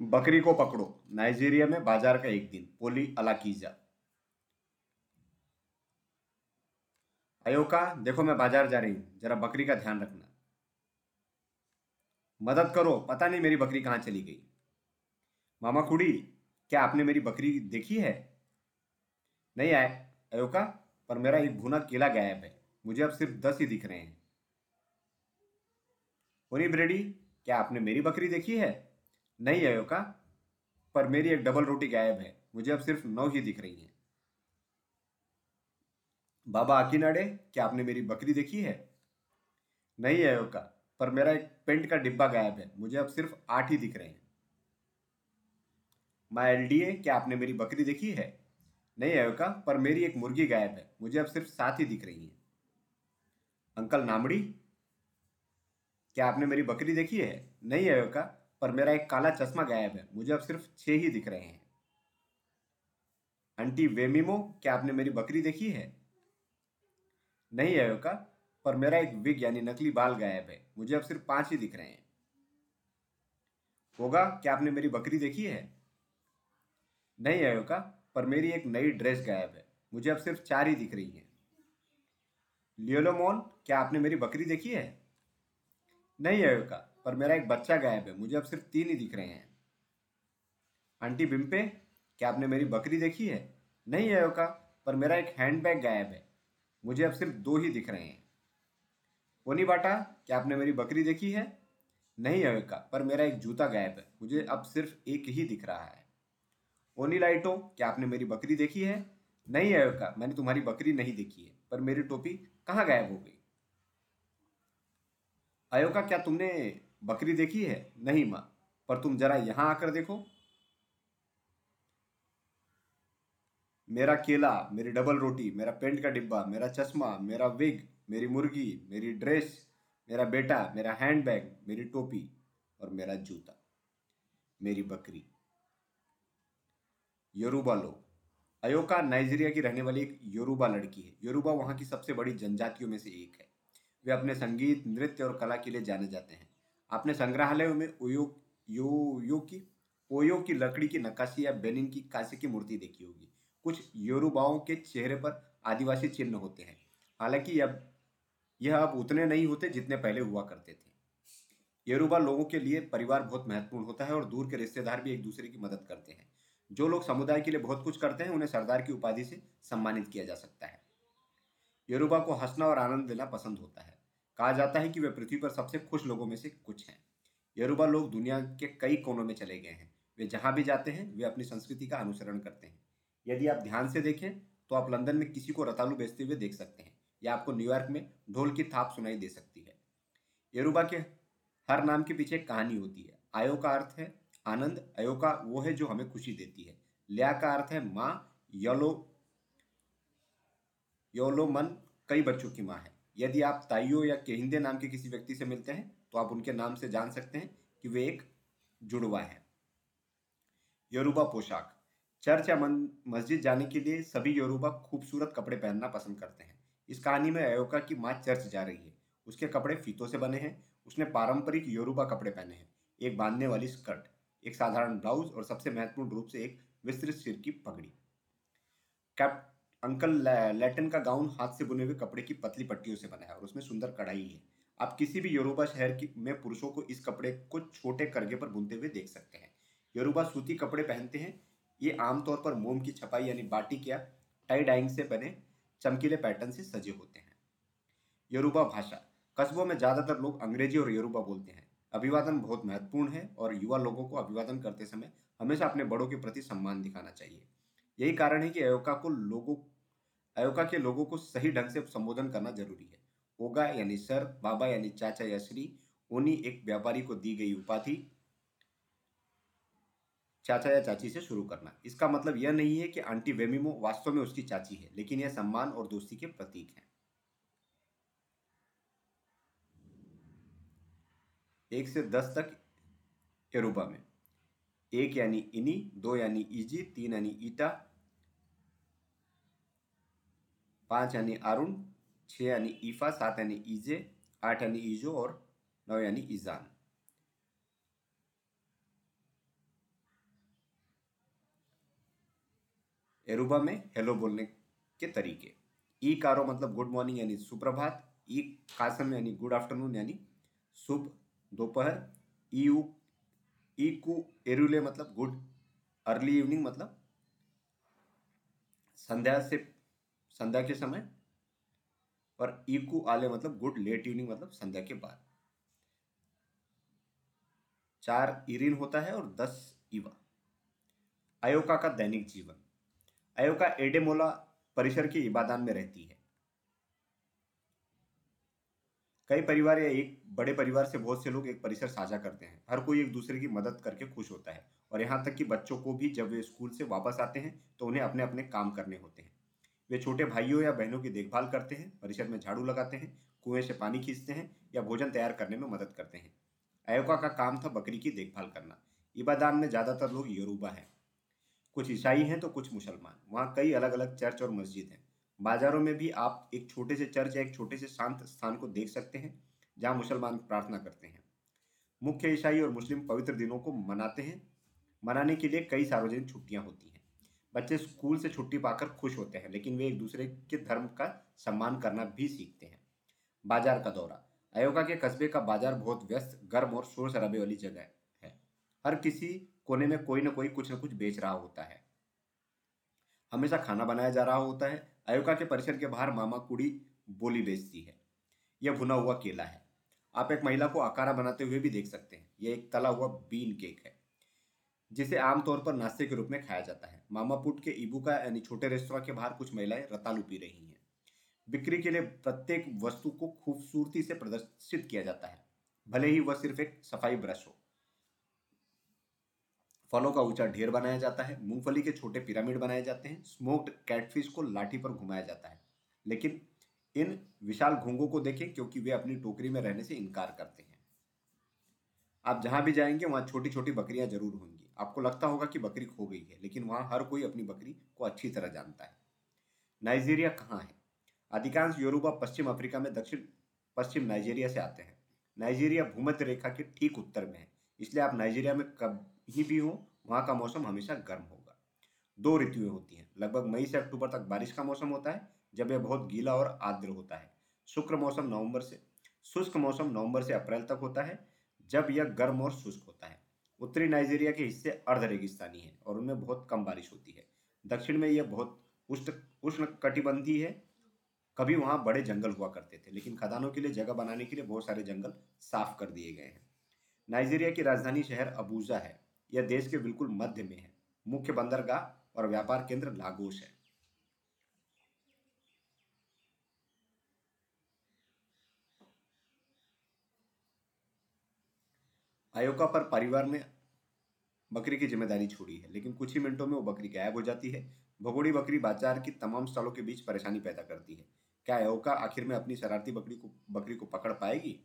बकरी को पकड़ो। नाइजीरिया में बाज़ार का एक दिन, पोली अलाकीजा। अयोका देखो मैं बाज़ार जा रही हूँ, जरा बकरी का ध्यान रखना। मदद करो, पता नहीं मेरी बकरी कहाँ चली गई। मामा कुड़ी, क्या आपने मेरी बकरी देखी है? नहीं आए अयोका पर मेरा एक भुना केला गायब है। मुझे अब सिर्फ़ दस ही दिख रहे हैं। ब्रेडी, क्या आपने मेरी बकरी देखी है? नहीं अयोका पर मेरी एक डबल रोटी गायब है। मुझे अब सिर्फ़ नौ ही दिख रही हैं। बाबा आकिनाडे, क्या आपने मेरी बकरी देखी है? नहीं अयोका पर मेरा एक पेंट का डिब्बा गायब है। मुझे अब सिर्फ़ आठ ही दिख रहे हैं। माँ एलडीए क्या आपने मेरी बकरी देखी है? नहीं अयोका पर मेरी एक मुर्गी गायब है। मुझे अब सिर्फ़ सात ही दिख रही हैं। अंकल नामड़ी, क्या आपने मेरी बकरी देखी है? नहीं अयोका पर मेरा एक काला चश्मा गायब है। मुझे अब सिर्फ़ छह ही दिख रहे हैं। आंटी वेमिमो, क्या आपने मेरी बकरी देखी है? नहीं अयोका, पर मेरा एक विग यानी नकली बाल गायब है। मुझे अब सिर्फ़ पाँच ही दिख रहे हैं। होगा, क्या आपने मेरी बकरी देखी है? नहीं अयोका, पर मेरी एक नई ड्रेस गायब है। मुझे अब सिर्फ़ चार ही दिख रही हैं। लियोलोमोन, क्या आपने मेरी बकरी देखी है? नहीं अयोका पर मेरा एक बच्चा गायब है, मुझे अब सिर्फ़ तीन ही दिख रहे हैं। आंटी बिम्पे, क्या आपने मेरी बकरी देखी है? नहीं अयोका पर मेरा एक हैंडबैग गायब है, मुझे अब सिर्फ़ दो ही दिख रहे हैं। ओनी बाटा, क्या आपने मेरी बकरी देखी है? नहीं अयोका पर मेरा एक जूता गायब है, मुझे अब सिर्फ़ एक ही दिख रहा है। ओनी लाइटो, क्या आपने मेरी बकरी देखी है? नहीं अयोका मैंने तुम्हारी बकरी नहीं देखी है, पर मेरी टोपी कहाँ गायब हो गई? अयोका क्या तुमने बकरी देखी है? नहीं माँ। पर तुम जरा यहाँ आकर देखो। मेरा केला, मेरी डबल रोटी, मेरा पेंट का डिब्बा, मेरा चश्मा, मेरा विग मेरी मुर्गी, मेरी ड्रेस मेरा बेटा, मेरा हैंडबैग मेरी टोपी और मेरा जूता। मेरी बकरी। योरूबा लोग। अयोका नाइजीरिया की रहने वाली एक योरूबा लड़की है। योरूबा वहाँ की सबसे बड़ी जनजातियों में से एक है। वे अपने संगीत, नृत्य और कला के लिए जाने जाते हैं। आपने संग्रहालयों में ओयो यो यो की ओयो की लकड़ी की नक्काशी या बेनिन की कांसे की मूर्ति देखी होगी। कुछ योरूबाओं के चेहरे पर आदिवासी चिन्ह होते हैं। हालाँकि अब, यह अब उतने नहीं होते जितने पहले हुआ करते थे। योरूबा लोगों के लिए परिवार बहुत महत्वपूर्ण होता है और दूर के रिश्तेदार भी एक दूसरे की मदद करते हैं। जो लोग समुदाय के लिए बहुत कुछ करते हैं, उन्हें सरदार की उपाधि से सम्मानित किया जा सकता है। योरूबा को हंसना और आनंद लेना पसंद होता है। कहा जाता है कि वे पृथ्वी पर सबसे खुश लोगों में से कुछ हैं। योरूबा लोग दुनिया के कई कोनों में चले गए हैं। वे जहाँ भी जाते हैं, वे अपनी संस्कृति का अनुसरण करते हैं। यदि आप ध्यान से देखें तो आप लंदन में किसी को रतालू बेचते हुए देख सकते हैं, या आपको न्यूयॉर्क में ढोल की थाप सुनाई दे सकती है। योरूबा के हर नाम के पीछे कहानी होती है। आयो का अर्थ है आनंद अयो का वो है जो हमें खुशी देती है। लिया का अर्थ है माँ, यलो योलो मन कई बच्चों की माँ है। यदि आप ताइयो या केहिंदे नाम के किसी व्यक्ति से मिलते हैं तो आप उनके नाम से जान सकते हैं कि वे एक जुड़वा है। योरूबा पोशाक। चर्च या मस्जिद जाने के लिए सभी योरूबा खूबसूरत कपड़े पहनना पसंद करते हैं। इस कहानी में अयोका की माँ चर्च जा रही है। उसके कपड़े फीतों से बने हैं। उसने पारंपरिक योरूबा कपड़े पहने हैं। एक बांधने वाली स्कर्ट, एक साधारण ब्लाउज और सबसे महत्वपूर्ण रूप से एक विस्तृत सिर की पगड़ी। कैप अंकल लैटिन का गाउन हाथ से बुने हुए कपड़े की पतली पट्टियों से बना है और उसमें सुंदर कढ़ाई है। आप किसी भी योरूबा शहर की, में पुरुषों को इस कपड़े को छोटे करगे पर बुनते हुए देख सकते हैं। योरूबा सूती कपड़े पहनते हैं। ये आमतौर पर मोम की छपाई यानी बाटिक या टाई डाइंग से बने चमकीले पैटर्न से सजे होते हैं। योरूबा भाषा, कस्बों में ज़्यादातर लोग अंग्रेज़ी और योरूबा बोलते हैं। अभिवादन बहुत महत्वपूर्ण है और युवा लोगों को अभिवादन करते समय हमेशा अपने बड़ों के प्रति सम्मान दिखाना चाहिए। यही कारण है कि अयोका को लोगों अयोका के लोगों को सही ढंग से संबोधन करना ज़रूरी है। ओगा यानी सर, बाबा यानी चाचा या श्री ओनी एक व्यापारी को दी गई उपाधि चाचा या चाची से शुरू करना। इसका मतलब यह नहीं है कि आंटी वेमिमो वास्तव में उसकी चाची है, लेकिन यह सम्मान और दोस्ती के प्रतीक है। एक से दस तक यरूबा में। एक यानी इनी दो यानी इजी तीन यानी ईटा पाँच यानी अरुण, छः यानी ईफा, सात यानी ईजे, आठ यानी ईजो और नौ यानी ईजान। एरुबा में हेलो बोलने के तरीके। ई कारो मतलब गुड मॉर्निंग यानी सुप्रभात, ई कासम यानी गुड आफ्टरनून यानी सुबह दोपहर, ई यू ई कु एरुले मतलब गुड अर्ली इवनिंग मतलब संध्या से संध्या के समय और ईकू आले मतलब गुड लेट इवनिंग मतलब संध्या के बाद। चार इरिन होता है और दस इवा अयोका का दैनिक जीवन। अयोका एडेमोला परिसर के इबादान में रहती है। कई परिवार या एक बड़े परिवार से बहुत से लोग एक परिसर साझा करते हैं। हर कोई एक दूसरे की मदद करके खुश होता है और यहाँ तक कि बच्चों को भी जब वे स्कूल से वापस आते हैं तो उन्हें अपने अपने काम करने होते हैं। वे छोटे भाइयों या बहनों की देखभाल करते हैं, परिसर में झाड़ू लगाते हैं, कुएँ से पानी खींचते हैं या भोजन तैयार करने में मदद करते हैं। अयोका का काम था बकरी की देखभाल करना। इबादान में ज़्यादातर लोग योरूबा हैं। कुछ ईसाई हैं तो कुछ मुसलमान। वहाँ कई अलग अलग चर्च और मस्जिद हैं। बाजारों में भी आप एक छोटे से चर्च या एक छोटे से शांत स्थान को देख सकते हैं, जहाँ मुसलमान प्रार्थना करते हैं। मुख्य ईसाई और मुस्लिम पवित्र दिनों को मनाते हैं। मनाने के लिए कई सार्वजनिक छुट्टियाँ होती हैं। बच्चे स्कूल से छुट्टी पाकर खुश होते हैं, लेकिन वे एक दूसरे के धर्म का सम्मान करना भी सीखते हैं। बाज़ार का दौरा। अयोगा के कस्बे का बाज़ार बहुत व्यस्त, गर्म और शोर शराबे वाली जगह है। हर किसी कोने में कोई ना कोई कुछ न कुछ बेच रहा होता है। हमेशा खाना बनाया जा रहा होता है। अयोका के परिसर के बाहर मामा कुड़ी बोली बेचती है। यह भुना हुआ केला है। आप एक महिला को आकारा बनाते हुए भी देख सकते हैं। यह एक तला हुआ बीन केक है, जिसे आमतौर पर नाश्ते के रूप में खाया जाता है। मामापुट के इबुका यानी छोटे रेस्तोरां के बाहर कुछ महिलाएँ रतालू पी रही हैं। बिक्री के लिए प्रत्येक वस्तु को खूबसूरती से प्रदर्शित किया जाता है। भले ही वह सिर्फ़ एक सफ़ाई ब्रश हो। फलों का ऊँचा ढेर बनाया जाता है। मूंगफली के छोटे पिरामिड बनाए जाते हैं। स्मोक्ड कैटफिश को लाठी पर घुमाया जाता है। लेकिन इन विशाल घोंगों को देखें, क्योंकि वे अपनी टोकरी में रहने से इनकार करते हैं। आप जहाँ भी जाएँगे, वहाँ छोटी छोटी बकरियाँ ज़रूर होंगी। आपको लगता होगा कि बकरी खो गई है, लेकिन वहाँ हर कोई अपनी बकरी को अच्छी तरह जानता है। नाइजीरिया कहाँ है? अधिकांश योरूबा पश्चिम अफ्रीका में दक्षिण, पश्चिम नाइजीरिया से आते हैं। नाइजीरिया भूमध्य रेखा के ठीक उत्तर में है, इसलिए आप नाइजीरिया में कहीं भी हो, वहाँ का मौसम हमेशा गर्म होगा। दो ऋतुएँ होती हैं, लगभग मई से अक्टूबर तक बारिश का मौसम होता है, जब यह बहुत गीला और आर्द्र होता है। शुक्र मौसम नवंबर से, शुष्क मौसम नवंबर से अप्रैल तक होता है, जब यह गर्म और शुष्क होता है। उत्तरी नाइजीरिया के हिस्से अर्ध रेगिस्तानी है और उनमें बहुत कम बारिश होती है। दक्षिण में यह बहुत उष्ण उष्ण कटिबंधी है। कभी वहाँ बड़े जंगल हुआ करते थे, लेकिन खदानों के लिए, जगह बनाने के लिए बहुत सारे जंगल साफ़ कर दिए गए हैं। नाइजीरिया की राजधानी शहर अबूजा है। यह देश के बिल्कुल मध्य में है। मुख्य बंदरगाह और व्यापार केंद्र लागोश है। अयोका पर परिवार ने बकरी की ज़िम्मेदारी छोड़ी है, लेकिन कुछ ही मिनटों में वो बकरी गायब हो जाती है। भगोड़ी बकरी बाज़ार की तमाम स्थलों के बीच परेशानी पैदा करती है। क्या अयोका आखिर में अपनी शरारती बकरी को बकरी को पकड़ पाएगी?